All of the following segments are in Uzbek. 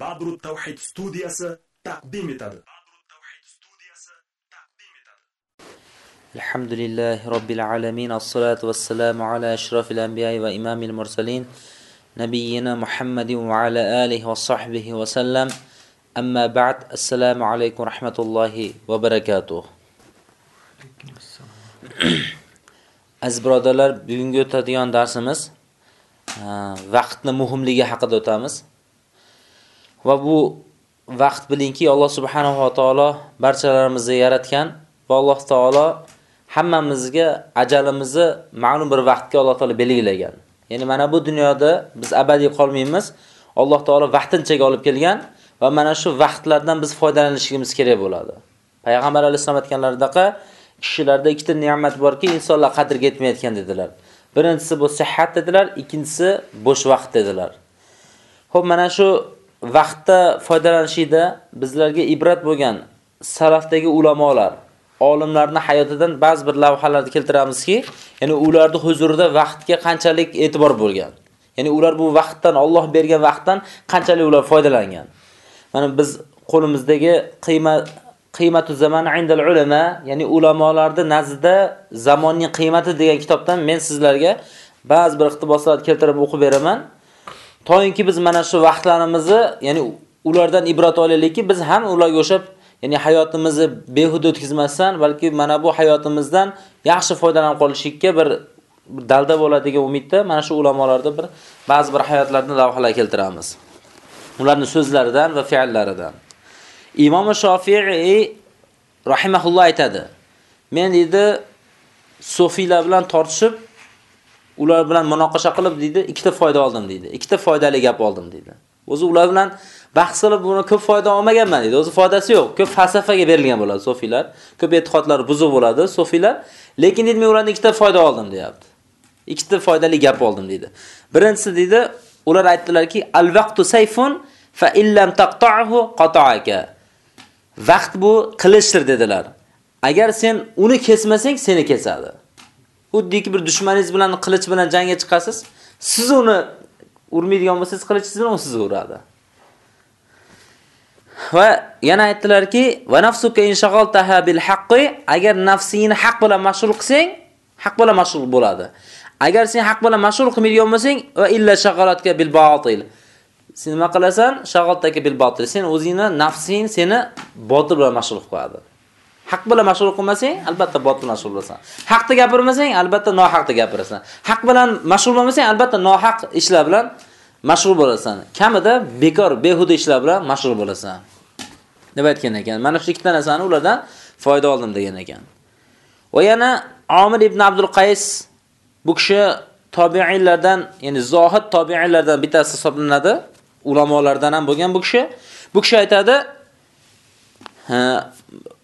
Badrut Tawhid studiyasi taqdim etadi. الحمد لله رب العالمين الصلاة والسلام على أشرف الأنبياء وإمام المرسلين نبينا محمد وعلى آله وصحبه وسلم أما بعد السلام عليكم ورحمة الله وبركاته Aziz birodarlar, bugungi o'tadigan darsimiz vaqtni muhimligi haqida o'tamiz. Va bu vaqt bilingki, Alloh subhanahu va taolo barchalarimizni yaratgan va Alloh taolo hammamizga ajalimizni ma'lum bir vaqtga Alloh taolo belgilagan. Ya'ni mana bu dunyoda biz abadiy qolmaymiz. Alloh taolo vaqtinchaga olib kelgan va mana shu vaqtlardan biz foydalanishimiz kerak bo'ladi. Payg'ambar alayhisolam aytganlaridaqa kishilarda ikkita ne'mat borki, insonlar qadriga yetmayotgan dedilar. Birinchisi bu sihat dedilar, ikkinchisi bo'sh vaqt dedilar. Xo'p, mana shu vaqtda foydalanishida bizlarga ibrat bo'lgan sarafdagi ulamolar, olimlarning hayotidan ba'zi bir lavhalarni keltiramizki, ya'ni ularni huzurida vaqtga qanchalik e'tibor bo'lgan. Ya'ni ular bu vaqtdan Alloh bergan vaqtdan qanchalik ular foydalangan. Mana biz qo'limizdagi qiymat Qiymatu zaman indal ulama, ya'ni ulamolarning nazdida zamonning qiymati degan kitobdan men sizlarga ba'zi bir iqtiboslarni keltirib o'qib beraman. To'yinki biz mana shu vaqtlarimizni, ya'ni ulardan ibrat olaylikki, biz ham ularga o'xshab, ya'ni hayotimizni behuda o'tkazmasdan, balki mana bu hayotimizdan yaxshi foydalanib qolishlikka bir dalda bo'ladigan umidda mana shu ulamolarda bir ba'zi bir hayotlarni lavhalar keltiramiz. Ularning so'zlaridan va fe'llaridan. Imom Shofi'i rahimahulloh aytadi. Men dedi sufiylar bilan tortishib, ular bilan munoqasha qilib dedi, ikkita foyda oldim dedi. Ikkita foydali gap oldim dedi. O'zi ular bilan bahs qilib buni ko'p foyda olmaganman dedi. O'zi foydasi yo'q. Ko'p falsafaga berilgan bo'ladi sofiylar. Ko'p e'tiqodlari buzuq bo'ladi sofiylar. Lekin deydi men ulardan ikkita foyda oldim deyapti. Ikkita foydali gap oldim dedi. Birinchisi dedi, ular aytdilarki, al-vaqtu sayfun fa illam taqta'hu qata'aka. Vaqt bu qilishdir dedilar. Agar sen uni kesmasang, seni kesadi. Xuddiki bir dushmaningiz bilan qilich bilan jangga chiqasiz, siz uni urmaydigan bo'lsangiz, qilichingiz bilan u sizni uradi. Va yana aytdilarki, va nafsuka inshaghaltaha bil haqqi, agar nafsingni haq bilan mashg'ul qilsang, haq bilan mashg'ul bo'ladi. Agar sen haq bilan mashg'ul qilmaydigan bo'lsang, va illa shag'alatka bil batil. Sen nima qilasan? Shag'altaka bil batil. Sen o'zingni nafsing seni botil bilan mashg'ul qiladi. Haq bilan mashg'ul qilmasang, albatta botil mashg'ul bo'lasan. Haqni gapirmasang, albatta nohaqni gapirasan. Haq bilan mashg'ul bo'lmasang, albatta nohaq ishlar bilan mashg'ul bo'lasan. Kamida bekor, behuda ishlar bilan mashg'ul bo'lasan. deb aytgan ekan. Mana shu ikkita narsani ulardan foyda oldim degan ekan. Va yana Omir ibn Abdul Qays bu kishi tobiinlardan, ya'ni zohid tobiinlardan bittasi hisoblanadi. Ulamolardan ham bo'lgan bu kishi. Bu kishi aytadi,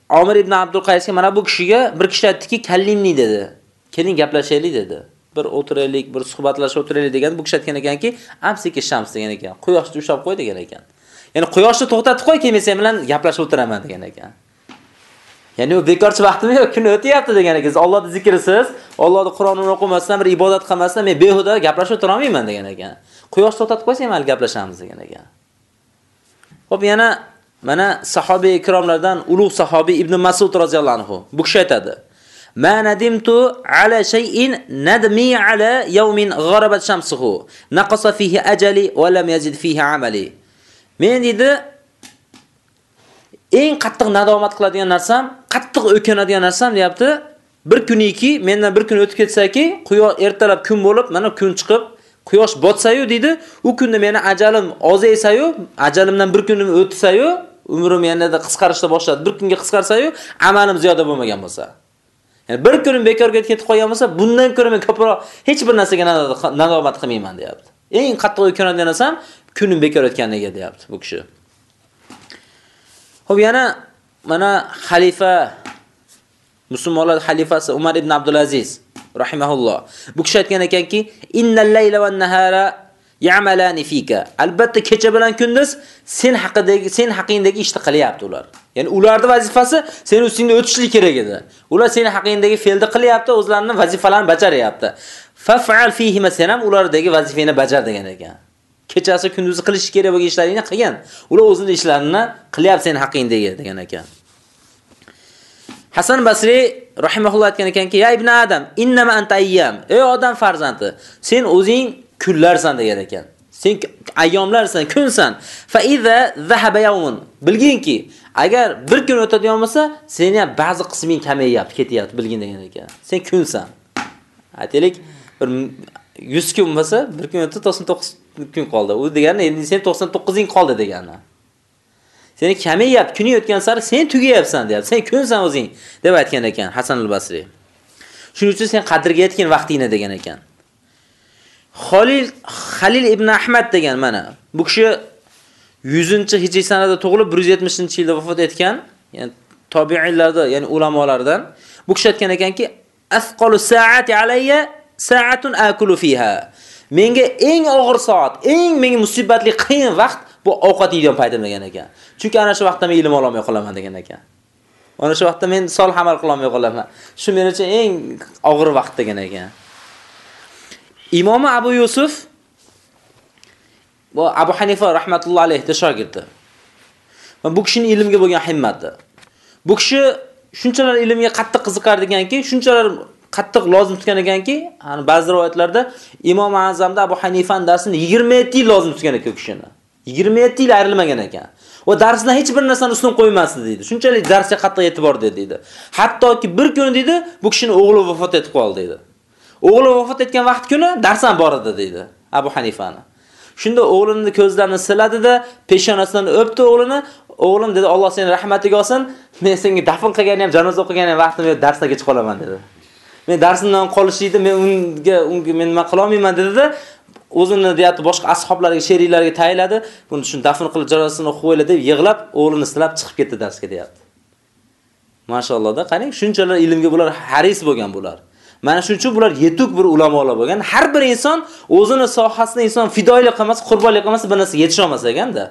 Omir ibn Abdul Qaysga mana bu kishiga bir kishi aytdiki, "Kallimni" dedi. Keling gaplashaylik dedi. Bir o'tiraylik, bir suhbatlashib o'tiraylik degan bu kishi aytgan ekanki, "Amsiki shams" degan ekan. Quyoshni ushlab qo'y degan ekan. Ya'ni quyoshni to'xtatib qo'y, keyin sen bilan gaplashib o'tiraman degan ekan. Ya'ni u bekorchi vaqtimi yo'q, kun o'tyapti degan ekan. Allohni zikrisiz, Allohni Qur'onini o'qimasdan, bir ibodat qilmasdan men behuda gaplashib o'tira olmayman degan ekan. Quyosh to'xtatib qo'ysang, mayli gaplashamiz degan ekan. Xo'p, yana mana sahobiy ikromlardan ulug' sahobiy Ibn Mas'ud roziyallohu anhu. Bu kishi aytadi: "Ma nadimtu ala shay'in nadmi ala yawmin gharabat shamsuhu, naqasa fihi ajali wa lam yazid fihi amali." Men dedi, eng qattiq nadomat qiladigan narsam, qattiq o'kinadigan narsam deyapti, bir kuniki mendan bir kun o'tib ketsaki, quyosh ertalab kun bo'lib, mana kun chiqib, quyosh botsa-yu dedi, u kunda meni ajalim ozaysa-yu, ajalimdan bir kunim o'tsa-yu, umrim yanada qisqarishda boshladi. Bir kunga qisqarsa-yu, amalim ziyoda bo'lmagan bo'lsa. Ya'ni bir kunim bekorga ketib qolgan bo'lsa, bundan ko'ra men ko'proq hech bir narsaga nadomat qilmayman, deyapti. Eng qattiq o'kinadigan narsam kunim bekor o'tganligi deyapti bu kishi. Xo'p, yana mana xalifa musulmonlar xalifasi Umar ibn Abdul Aziz rahimahulloh. Bu kishi aytgan ekanki, innal layla wan nahara ya'malani fika. Albatta kecha bilan kunduz sen haqidagi, sen haqingdagi ishni qilyapti ular. Ya'ni ularning vazifasi sen ustingda o'tishlik kerak edi. Ular seni haqingdagi fe'lni qilyapti, o'zlarining vazifalarini bajaryapti. Faf'al fihi masalan ulardagi vazifani bajar degan ekan. kechasi kunduzi qilish kerak bo'lgan ishlaringni qilgan. Ular o'zining ishlarini qilyapti sen haqingdagi degan ekan. Hasan Basri rahimahulloh aytgan ekanki, "Ya ibn Adam, innama anta ayyam." Ey odam farzandi, sen o'zing kunlarsan degan ekan. Sen ayyomlarsan, kunsan. Fa iza zahaba yawmun. Bilginki, agar bir kun o'tadigan bo'lsa, seni ham ba'zi qisming kamayyapti, ketyapti, bilgin degan ekan. Sen kunsan. Aytaylik, bir 100 kun bo'lsa, bir kun o'tdi 99 kun qoldi. U degani endi sen 99 ing qoldi degani. Seni kamayyapti, kuni o'tgan sari sen tugayapsan deyapti. Sen kunsan o'zing deb aytgan ekan Hasan al-Basri. Shuning uchun sen qadrga yetgin vaqtingni degan ekan. Xolil Xalil ibn Ahmad degan mana. Bu kishi 100-hijriy sanada tug'ilib 170-yilda vafot etgan, ya'ni tobiinlarda, ya'ni ulamolardan. Bu kishi aytgan ekanki, "Asqalu sa'ati alayya sa'atun akulu fiha." Menga eng og'ir soat, eng menga musibatli qiyin vaqt bu ovqat yeydigan paytim degan ekan. Chunki ana shu vaqtda men ilm ololmay qolaman degan ekan. Ana shu vaqtda men sol amal qila olmay qolaman. Shu men uchun eng og'ir vaqt degan ekan. Imom Abu Yusuf bu Abu Hanifa rahmatullohi alayhi shogirdi. Va bu kishining ilmga bo'lgan himmati. Bu kishi shunchalar ilmga qattiq qiziqar deganki, shunchalar qattiq lozim tutgan ekanki, hani ba'zi rivoyatlarda Imom Azamda Abu Hanifaning darsini 27 yil lozim tutgan ekan kishini. 27 yil ayrilmagan ekan. Va darsdan hech bir narsani ustun qo'ymasdi dedi. Shunchalik darsga qattiq e'tibor berdi dedi. Hattoki bir kun dedi, bu kishining o'g'li vafot etib qoldi dedi. O'g'li vafot etgan vaqt kuni darsdan bor edi dedi Abu Hanifani. Shunda o'g'lini ko'zlarini siladida, peshonasidan o'pdi o'g'lini. O'g'lim dedi, Alloh seni rahmatiga olsin. Men senga dafn qilganim ham, janoza o'qiganim ham vaqtim yo'q, darsga kech qolaman dedi. Men darsimdan qolishdi, men unga unga men nima qila olmayman dedi-da, o'zini deyapti boshqa ashoblariga, sheriklariga tayinladi. Buni shuni dafn qilib jarosini qo'yla deb yig'lab, o'g'lini silab chiqib ketdi darsga deyapti. Mashallohda, qarang, shunchalar ilmga bular haris bo'lgan bular. Mana shuning uchun bular yetuk bir ulamolar bo'lgan. Har bir inson o'zini sohasida inson fidoilik qilmasa, qurbonlik qilmasa bir narsaga yetisha olmas ekanda.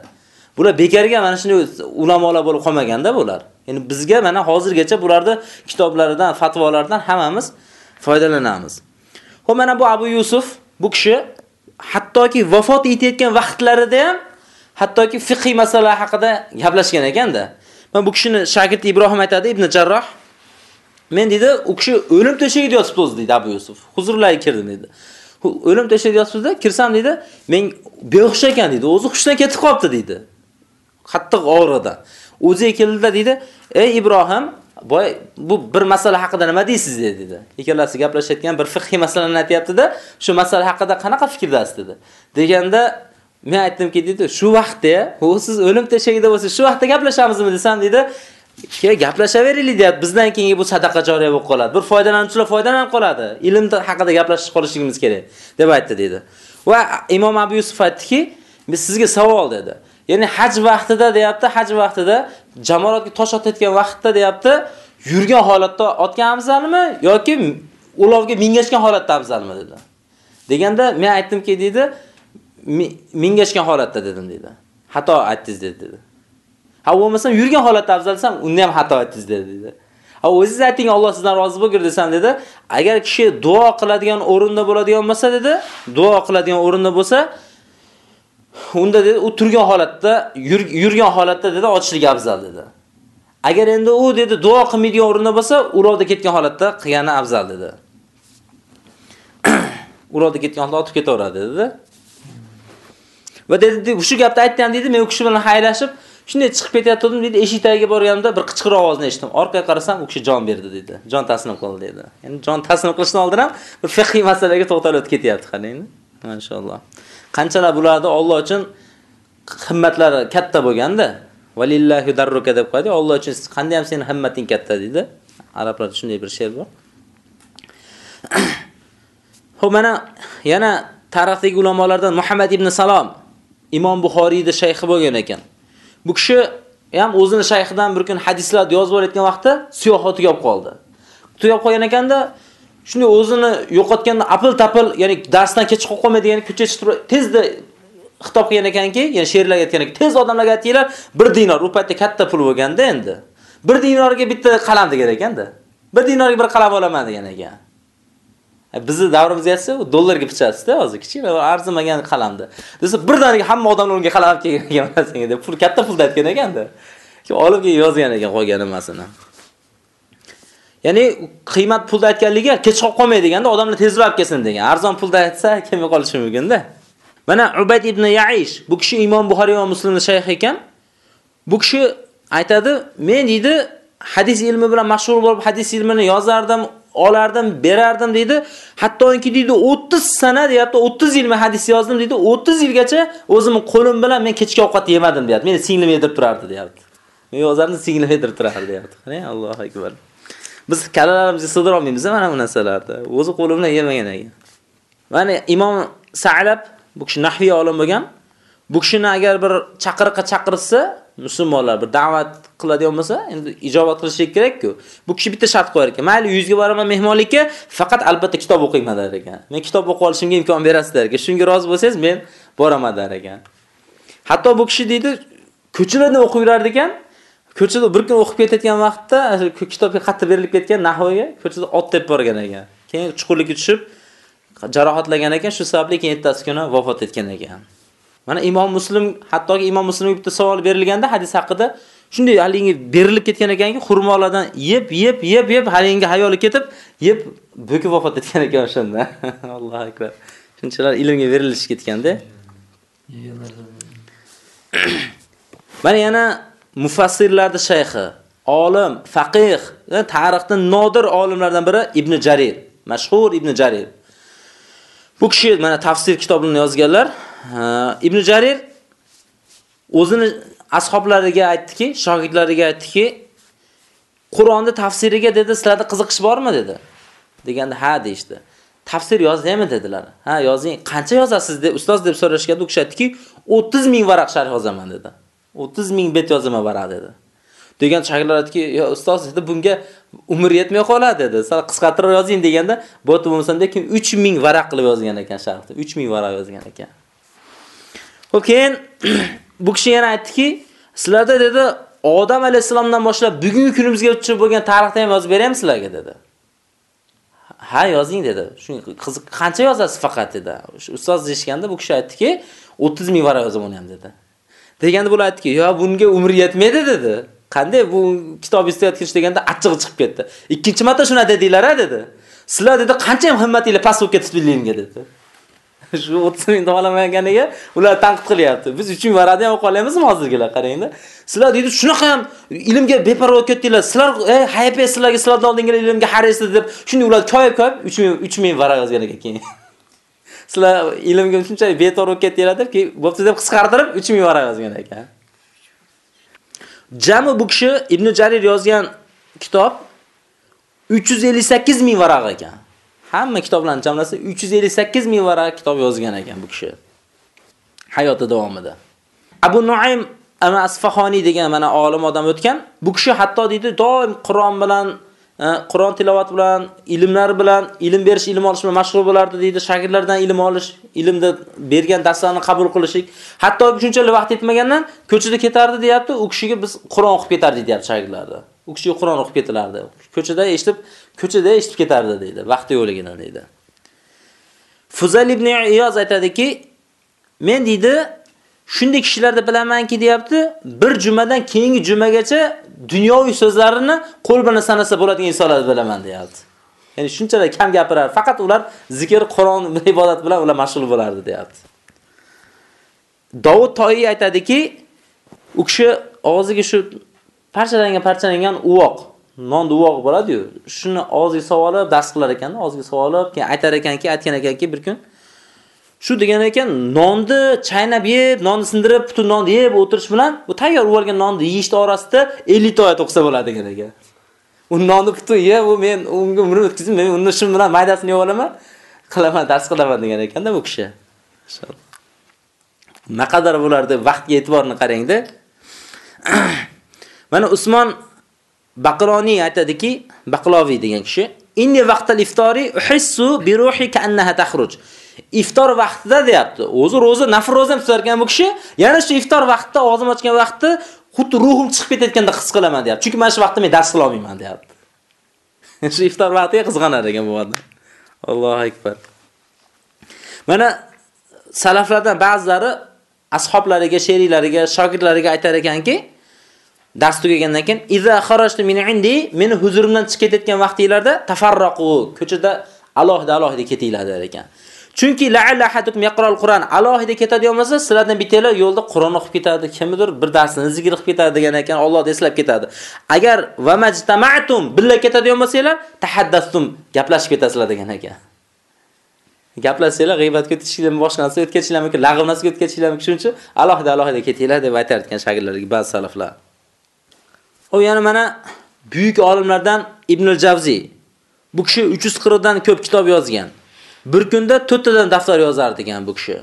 Bular bekarga mana shunday ulamolar bo'lib qolmaganda bular. Ya'ni bizga mana hozirgacha bularni kitoblaridan, fatvolaridan hammamiz foydalanamiz. Xo'p, mana bu Abu Yusuf, bu kishi hattoki vafot etayotgan vaqtlarida ham hattoki fiqhiy masalalar haqida gaplashgan ekanda. Men bu kishini shogird Ibrohim aytadi, Ibn Jarroh Men dedi, u kishi o'lim to'shagida yotibdi o'zi dedi Abu Yusuf. Huzurlarga kirdim dedi. O'lim to'shagida yotibdi, kirsam dedi, men behush ekan dedi. O'zi hushdan ketib qolibdi dedi. Qattiq og'rida. O'zi keldi dedi, "Ey Ibrohim, boy bu bir masala haqida nima deysiz?" dedi. Ikkalasi gaplashayotgan bir fiqhiy masalani aytibdi-da, shu masala haqida qanaqa fikrdasiz dedi. Deganda men aytdimki dedi, shu vaqtda, u siz o'lim teshagida bo'lsa, shu vaqtda gaplashamizmi desam dedi, Ke gaplashaveraylik deyapti. Bizdan keyingi bu sadaqa joriy bo'lib qoladi. Bir foydalanuvchilar foydalanib qoladi. Ilm haqida gaplashib qolishimiz kerak deb aytdi dedi. Va Imom Abu Yusuf aytdiki, "Biz sizga savol" dedi. Ya'ni haj vaqtida deyapti, haj vaqtida jamoatga tosh otayotgan vaqtda deyapti, yurgan holatda otgan afzalmi yoki ulovga mingashgan holatda afzalmi dedi. Deganda men aytdimki dedi, mingashgan holatda dedim dedi. Xato aytdingiz dedi. Ha bo'lmasam yurgan holatda afzalsam, unda ham xato aytdingiz dedi. Ha o'zingiz ayting Alloh sizdan rozi bo'lgur desam dedi. Agar kishi duo qiladigan o'rinda bo'ladigan bo'lsa dedi, duo qiladigan o'rinda bo'lsa, unda dedi, u turgan holatda, yurgan holatda dedi, ochishlik afzal dedi. Agar endi u dedi duo qilmaydigan o'rinda bo'lsa, urovda ketgan holatda qilgani afzal dedi. urovda ketgan holatda otib ketaveradi dedi. Va dedi, shu gapni aytgan dedi, men u kishi bilan xayrlashib, Shunday chiqib ketayotgandim dedi, eshik tagiga borganimda bir qichqiriq ovozni eshitdim. Orqaga qarasam, u kishi jon berdi dedi. Jon taslim qildi dedi. Ya'ni jon taslim qilishdan oldin ham bir fiqhiy masalaga to'xtalib o'tib ketyapti, qarang. Mashalloh. Qanchalar bularni Alloh uchun himmatlari katta bo'lganda, valillahi darruka deb qo'ydi. Alloh uchun qanday ham sening himmating katta dedi. Arablarda shunday bir she'r bor. Xo'p, mana yana tarixdagi ulamolardan Muhammad ibn Salom Imom Buxoriyda shayxi bo'lgan ekan. Bu kishi ham o'zini shayxidan bir kun hadislarni yozib olayotgan vaqtda siyohatga olib qoldi. Tugab qolgan ekanda shunday o'zini yo'qotganda apil-tapil, ya'ni darsdan kech qolib qolmaydigan ko'chaga chiqib tezda xitob qilgan ekanki, ya'ni she'rlarga aytgan ekan, tez odamlarga aytinglar, 1 dinor, u paytda katta pul bo'lganda endi. 1 dinorga bitta qalam degan ekanda. 1 dinorga bir qalam olaman degan ekan. E, Bizi davrimizga esa dollarga bichasizda hozir kichkina arzimagan qalamda. Desa birdaniga hamma odamlar unga qalam kelgan ekan senga deb pul katta pulda aytgan ekanda. Keyin olib yozgan ekan qolgan emasini. Ya'ni qiymat pulda aytganligi kech qolib qolmaydi deganda odamlar tezroq kelsin degan. Arzon pulda aytsa kelmay qolishi mumkin-da. Mana Ubayd ibn Yaish, bu kishi Imom Buxoriy va Muslimning shayxi ekan. Bu kishi aytadi, men deydi, hadis ilmi bilan mashhur bo'lib, hadis ilmini yozardim, olardim, berardim deydi. Hattoki deydi 30 sana deyapti, 30 yil men hadis yozdim deydi. 30 yilgacha o'zimni qo'lim bilan men kechki ovqat yemadim deyapti. Meni singlim yedirib turardi deyapti. Men yozardim, singlim yedirib turardi deyapti. Qani Allohu akbar. Biz kalalarimizga sig'dira olmaymiz mana bu narsalarda. O'zi qo'li bilan yemagan ekan. Mana Imom Sa'lab bu kishi nahviy olim bo'lgan. Bu kishini agar bir chaqiriqqa chaqirsa, musulmonlar bir da'vat qiladigan bo'lsa, endi ijobat qilish kerak-ku. Bu kishi bitta shart qo'yar ekan. Mayli 100 ga boraman mehmonlikka, faqat albatta kitob o'qiyman der ekan. Men kitob o'qib olishimga imkon berasizlar ekan. Shunga rozi bo'lsangiz, men boraman der ekan. Hatto bu kishi deydi, ko'chalarda o'qib yurar ekan. Ko'chada bir kun o'qib ketayotgan vaqtda kitobga qattiq berilib ketgan nahvoga ko'chada ot deb borgan ekan. Keyin chuqurlikka tushib jarohatlagan ekan, shu sababli keyin ertasi kuni vafot etgan ekan. Mana Imom Muslim, hattoki Imom Muslimga bitta savol berilganda hadis haqida shunday haligi berilib ketgan ekanki, xurmolardan yeb, yeb, yeb, yeb haligi hayoli ketib, yeb bo'kib vafot etgan ekan o'shanda. Allohu akbar. Shunchalar ilmga berilish ketganda. Mana yana mufassirlarning shayxi, olim, faqih, e, tarixdan nodir olimlardan biri Ibn Jarir, mashhur Ibn Jarir. Bu kishi mana tafsir kitobini yozganlar. E, Ibn Jarir o'zini ashablariga aytdiki, shogirdlariga aytdiki, Qur'onni tafsiriga dedi, sizlarda qiziqish bormi dedi. Deganda ha deydi. Tafsir yozdingmi dedilar. Ha, yozing. Qancha yozasiz deb ustoz deb so'rashganda u kishi aytdiki, 30 ming varaq sharh yozaman dedi. 30 ming bet yozaman varaq dedi. degan shogirdlar aytdiki, "Yo ustoz, dedi, bunga umr yetmay qoladi" dedi. "Sal qisqartirib yozing" deganda, "Bo'ti bo'lmasam lekin 3000 varaq qilib yozgan ekan sharhda. 3000 varaq yozgan ekan. Xo'p, keyin bu kishi yana aytdiki, "Sizlarda" dedi, "Odam alayhisalomdan boshlab bugungi kunimizga o'tib bo'lgan tarixni ham yozib beraymi sizlarga" dedi. "Ha, yozing" dedi. Shu qiziq, "Qancha yozasiz faqat" dedi. Ustoz deyshganda bu kishi aytdiki, "30 ming varaq yozaman ham" dedi. Deganda bular aytdiki, "Yo, bunga umr yetmaydi" dedi. Qanday bu kitob istayotgan deganda achchig'i chiqib ketdi. Ikkinchi marta shuna dedinglar-a dedi. Sizlar dedi, qancha ham himmatinglar past bo'lib ketdi bilimga dedi. Shu 30 ming olamaganiga ular tanqid qilyapti. Biz 3 ming varaqni ham o'qolamizmi hozirgilar qarangda. Sizlar dedi, shunaqa ham ilmga beparvo ketdinglar. Sizlar ey haype sizlarga sizlardan oldingilar ilmga haris deb shunday ular koyib-koyib 3 ming 3 ming varaq yozgan keyin. Sizlar ilmga shunchalik betorib bo'lib ketdinglar deb, bo'pti deb qisqartirib 3 ming varaq yozgan ekan. Jami bu kishi Ibn Jarir yozgan kitob 358 ming varaq ekan. Hamma kitoblarni jamlasa 358 ming varaq kitob yozgan ekan bu kishi. Hayoti davomida. Abu Nuaym ana Asfahoniy degan mana olim odam o'tgan. Bu kishi hatto deydi, doim Qur'on bilan Qur'on tilovat bilan, ilmlar bilan, ilm berish, ilm olish bilan mashg'ul bo'lardi deydi. Shogirdlardan ilm olish, ilmda bergan darslarni qabul qilishik. Hatto shunchalik vaqt yetmagandan ko'chada ketardi deyapti. U kishiga biz Qur'on o'qib ketardi deyapti shogirdlarga. U kishiga Qur'on o'qib ketilardi. Ko'chada eshitib, ko'chada eshitib ketardi deydi, vaqti yo'qligidan deydi. Fuzal ibn Iyoz aytadiki, men deydi, shunday kishilarni bilamanki deyapti, bir jumadan keyingi jumagacha dunyoviy so'zlarini qo'l bilan sanasa bo'ladigan insonlar bilaman deyapti. Ya'ni shunchalar kam gapirar, faqat ular zikr, Qur'on, ibodat bilan ular mashg'ul bo'lardi deyapti. Davud Toyi aytadiki, u kishi og'ziga shu parchalangan parchalangan uvoq, non uvoq bo'ladi-yu, shuni og'ziga solib dars qilar ekan, og'ziga solib, keyin aytar ekanki, aytgan ekanki bir kun Shu degan ekan, nonni chaynab yeb, nonni sindirib, butun nonni yeb o'tirish bilan bu tayyor bo'lgan nonni yeyish orasida 50 ta oyat o'qisa bo'ladi degan ekan. U nonni butun yeb, u men unga umr o'tkazib, men uni shim bilan maydasini yeb olaman, qilaman, dars qilaman degan ekanda bu kishi. Inshaalloh. Naqadar bularda vaqtga e'tiborni qarangda. Mana Usmon Baqroniy aytadiki, Baqloviy degan kishi, "Inni vaqtal iftori uhissu bi ruhi ka'annaha takhruj." Iftor vaqtida deyapti. O'zi roza, nafr roza tutar bu kishi, yana shu iftor vaqtida og'zim ochgan vaqtda xuddi ruhim chiqib ketayotganda his qilaman deyapti. Chunki men shu vaqtda men dars qila olmayman deyapti. shu iftor vaqtiga qizg'anar ekan bu odam. Allohu akbar. Mana salaflardan ba'zilari ashablariga, sheriklariga, shogirdlariga aytar ekanki, dars tugagandan keyin iza kharajtu min indi meni huzurimdan chiqib ketayotgan vaqtinglarda tafarraqu ko'chada alohida alohida ketinglar der ekan. Chunki la'alla ahadukum yaqra'ul Qur'on alohida ketadigan bo'lsa, sizlardan bittalar yo'lda Qur'on o'qib ketadi, kimdir bir darsni zikr qilib ketadi degan ekan, Alloh eslab ketadi. Agar va majtama'tum billa ketadigan bo'lsanglar, tahaddastum gaplashib ketasizlar degan ekan. Gaplashsanglar g'iybatga o'tishinglar boshqa narsa o'tkazishinglar mumkin, lag'v narsa o'tkazishinglar mumkin. Shuning uchun alohida alohida ketinglar deb aytar ekan shogirdlarga ba'zi salaflar. U yana mana buyuk olimlardan Ibn al-Javzi. Bu kishi 340 dan ko'p kitob yozgan. Bir kunda 4 tadan daftar yozar degan bu kishi.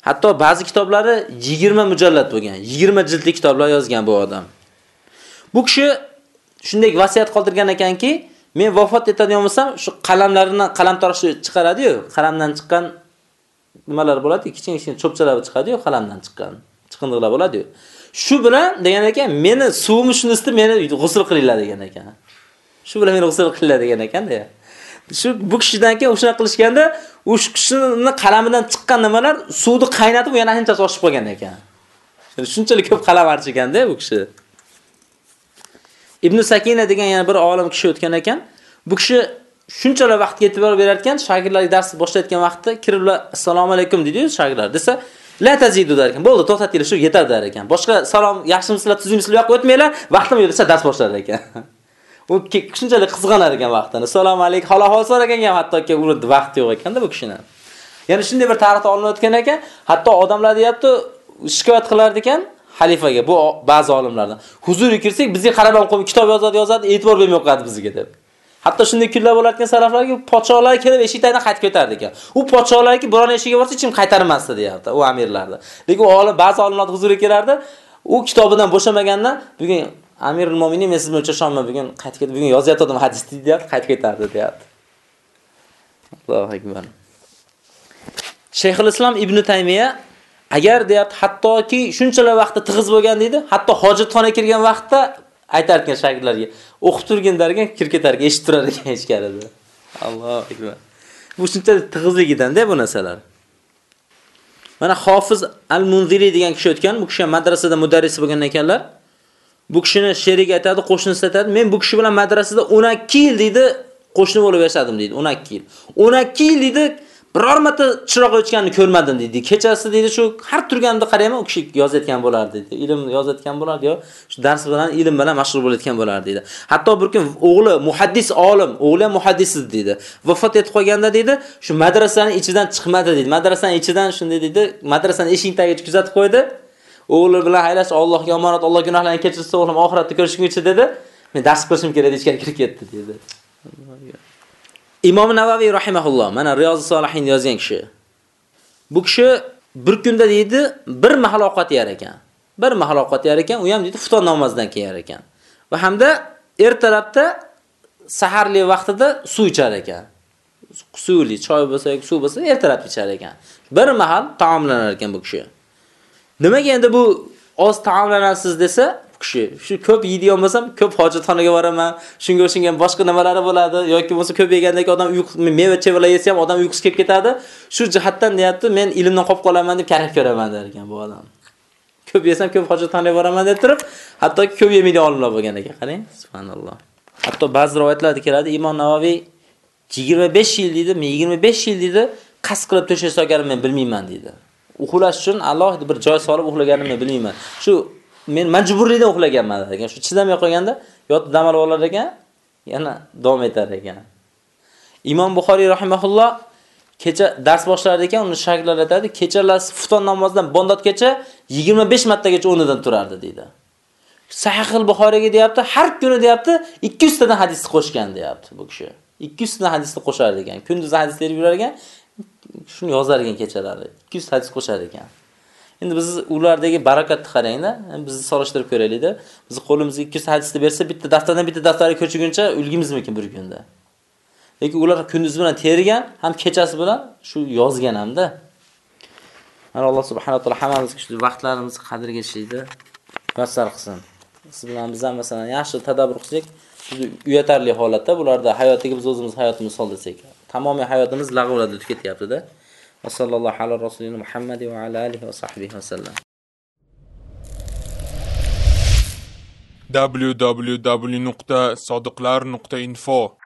Hatto ba'zi kitoblari 20 mujallat bo'lgan. 20 jildli kitoblar yozgan bu odam. Bu kishi shunday vasiyat qoldirgan ekanki, men vafot etadigan bo'lsam, shu qalamlarini qalam toroshi chiqaradi-yu, qalamdan chiqqan nimalar bo'ladi, kichkina-kichkina cho'pchalar chiqadi-yu, qalamdan chiqqan chiqindilar bo'ladi-yu. Shu bilan degan ekan, meni suvimni shuni ustida meni g'usl qilinglar degan ekan. Shu bilan meni g'usl qilinglar degan ekan-da. Shu bu kishidan keyin o'shana qilishganda, o'sha kishini qalamidan chiqqan nimalar suvni qaynatib yana anchasi oshib qolgan ekan. Shunchalik ko'p qalam archiganda bu kishi. Ibn Sakina degan yana bir olim kishi o'tgan ekan. Bu kishi shunchalar vaqtga e'tibor berar ekan, shogirdlarga dars boshlayotgan vaqtda kirib, "Assalomu alaykum" dedi shogirdlar. Desa, "La tazidu" der ekan. Bo'ldi, to'xtatinglar, shu yetar der ekan. Boshqa salom, yaxshimisizlar, tuzingmisizlar, yo'q o'tmanglar, vaqtim yo'q desa dars boshlar ekan. U shunchalik qizg'anar ekan vaqtini. Assalomu alaykum, hol ahvol so'ragan ham hattoki uni vaqti yo'q ekanda bu kishini. Ya'ni shunday bir tarixda olinayotgan ekan, hatto odamlar deyapti, shikoyat qilar ekan xalifaga, bu ba'zi olimlardan. Huzuriga kirsak, bizga qarab ham qo'yib kitob yozadi, yozadi, e'tibor bermay qo'yadi bizga deb. Hatto shunday kunlar bo'layotgan salaflarga podsholar kelib eshikdan qaytib ketardi ekan. U podsholarga biron eshigiga borsa, hech kim qaytarmasdi deyapti, u amirlarni. Lekin olim ba'zi olimlar huzuriga kelardi, u kitobidan bo'shamagandan bugun Amirul Mo'minin men siz bilan bugun qaytib ketib bugun yozyaptim hadisni deyapti, qaytib ketardi deyapti. Allohu akbar. Shayxul Islom Ibn Taymiya agar deyapti, hattoki shunchalar vaqtda tig'iz bo'lgan deydi, hatto hojatxonaga kirgan vaqtda aytar ekan shogirdlarga, o'qib turginlar ekan, kirib ketar ekan, eshitib turar ekan ichkarida. Allohu akbar. Bu shunchalik tig'izligidan-da bu narsalar. Mana Hofiz Al-Munziri degan kishi o'tgan, bu kishi madrasada mudarris bo'lgan ekanlar. Bu kishini sherik aytadi, qo'shnisi aytadi, men bu kishi bilan madrasada 12 yil deydi, qo'shni bo'lib yashadim deydi, 12 yil. 12 yil deydi, biror marta chiroq o'chganini ko'rmadim deydi. Kechasi deydi, shu har turganimda qarayman, u kishi yozayotgan bo'lardi deydi. Ilm yozayotgan bo'lardi yo, shu dars bilan, ilm bilan mashg'ul bo'layotgan bo'lardi deydi. Hatto bir kun o'g'li muhaddis olim, o'g'li muhaddis deydi. Vafot etib qolganda deydi, shu madrasaning ichidan chiqmadi deydi. Madrasaning ichidan shunday deydi, madrasaning eshigini tagiga kuzatib qo'ydi. O'g'li bilan haylashib Allohga omonat, Alloh gunohlarini kechirsin, o'g'lim oxiratda ko'rishguncha dedi. Men dars qilishim kerak deb ichkari kirib ketdi dedi. Imom Navaviy rahimahulloh, mana Riyoz Solihin yozgan kishi. Bu kishi bir kunda deydi, bir mahal ovqat yer ekan. Bir mahal ovqat yer ekan, u ham deydi futon namozidan keyin yer ekan. Va hamda ertalabda saharli vaqtida suv ichar ekan. Suvli choy bo'lsa, suv bo'lsa ertalab ichar ekan. Bir mahal taomlanar ekan bu kishi. Nimaga endi bu oz taomlanasiz desa, kishi shu ko'p yeydigan bo'lsam, ko'p hojatxonaga boraman, shunga o'xshagan boshqa nimalari bo'ladi yoki bo'lsa ko'p yegandek odam uyqu meva chevalar yesa ham odam uyqusi kelib ketadi. Shu jihatdan deyapti, men ilmdan qolib qolaman deb karak ko'raman der ekan bu odam. Ko'p yesam ko'p hojatxonaga boraman deb turib, hatto ko'p yemaydigan olimlar bo'lgan ekan. Qarang, subhanalloh. Hatto ba'zi rivoyatlarda keladi, Imom Navoviy 25 yil deydi, men 25 yil deydi, qas qilib to'shash solganim men bilmayman deydi. Uxlash uchun alohida bir joy solib uxlaganimni bilmayman. Shu men majburlikdan uxlaganman degan. Shu chidamay qolganda yotib dam olar ekan, yana davom etar ekan. Imom Buxoriy rahimahulloh kecha dars boshlar ekan, uni shaklar aytadi, kechalari futon namozidan bondotgacha 25 martagacha o'rnidan turardi deydi. Sahih al-Buxoriyga deyapti, har kuni deyapti 200 tadan hadisni qo'shgan deyapti bu kishi. 200 tadan hadisni qo'shar ekan. Kunduz hadis yurar ekan, shuni yozar ekan kechalari. 200 hadis qo'shar ekan. Endi biz ulardagi barakatni qarangda, bizni solishtirib ko'raylik-da. Biz qo'limizga 200 hadisni bersa, bitta daftardan bitta daftarga ko'chirguncha ulgimizmikin bir kunda. Lekin ular kunduz bilan tergan, ham kechasi bilan shu yozgan hamda. Mana Alloh subhanahu va taolo hammamizga shu vaqtlarimizni qadriga yetishlikni muyassar qilsin. Siz bilan biz ham masalan yaxshi tadabbur qilsak, juda uyatarli holatda bularda hayotiga biz o'zimiz hayotimizni soldirsak, tamomiy hayotimiz lag'vlarda o'tib ketyapti-da. Va sallallohu ala rasulina Muhammad va ala alihi va sahbihi vasallam. www.sodiqlar.info